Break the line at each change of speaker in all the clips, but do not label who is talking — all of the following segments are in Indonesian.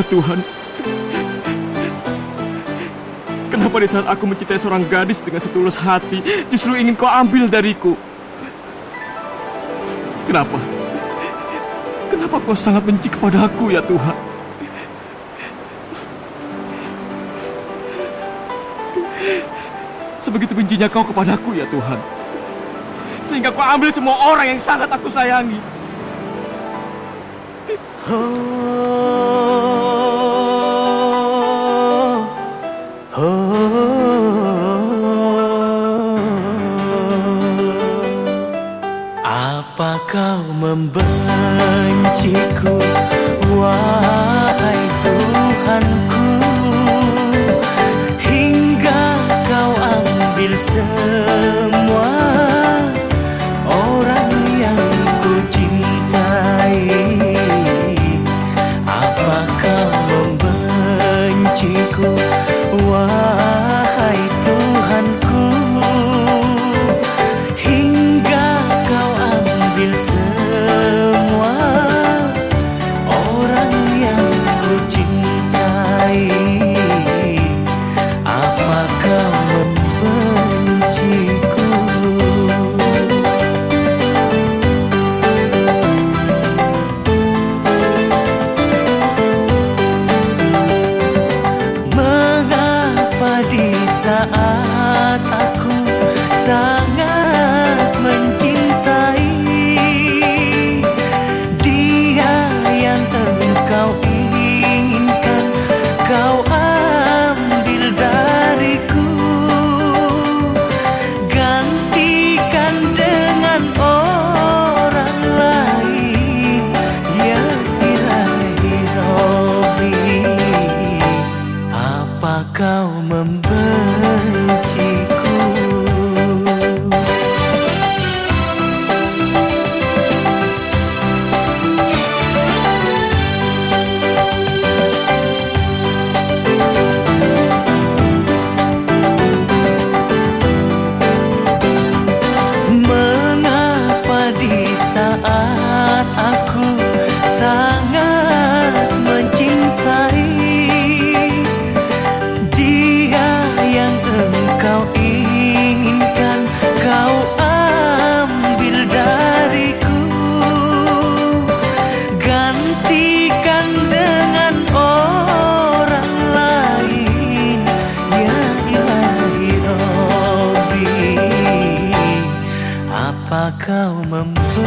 Tuhan. Kenapa di saat aku mencintai seorang gadis dengan setulus hati, justru ingin kau ambil dariku? Kenapa? Kenapa kau sangat benci kepada aku ya Tuhan? Sebegitu bencinya kau kepadaku ya Tuhan. Sehingga kau ambil semua orang yang sangat aku sayangi.
Apa kau membenciku Wahai Tuhanku apa kau membenciku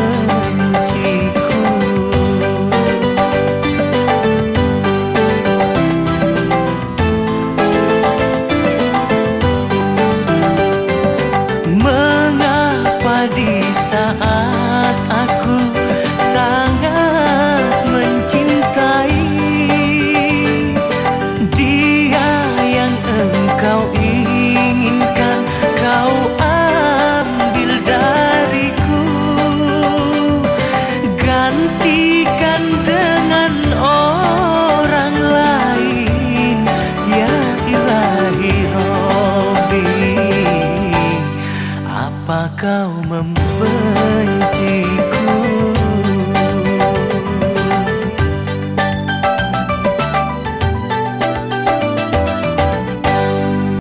Apa kau membenciku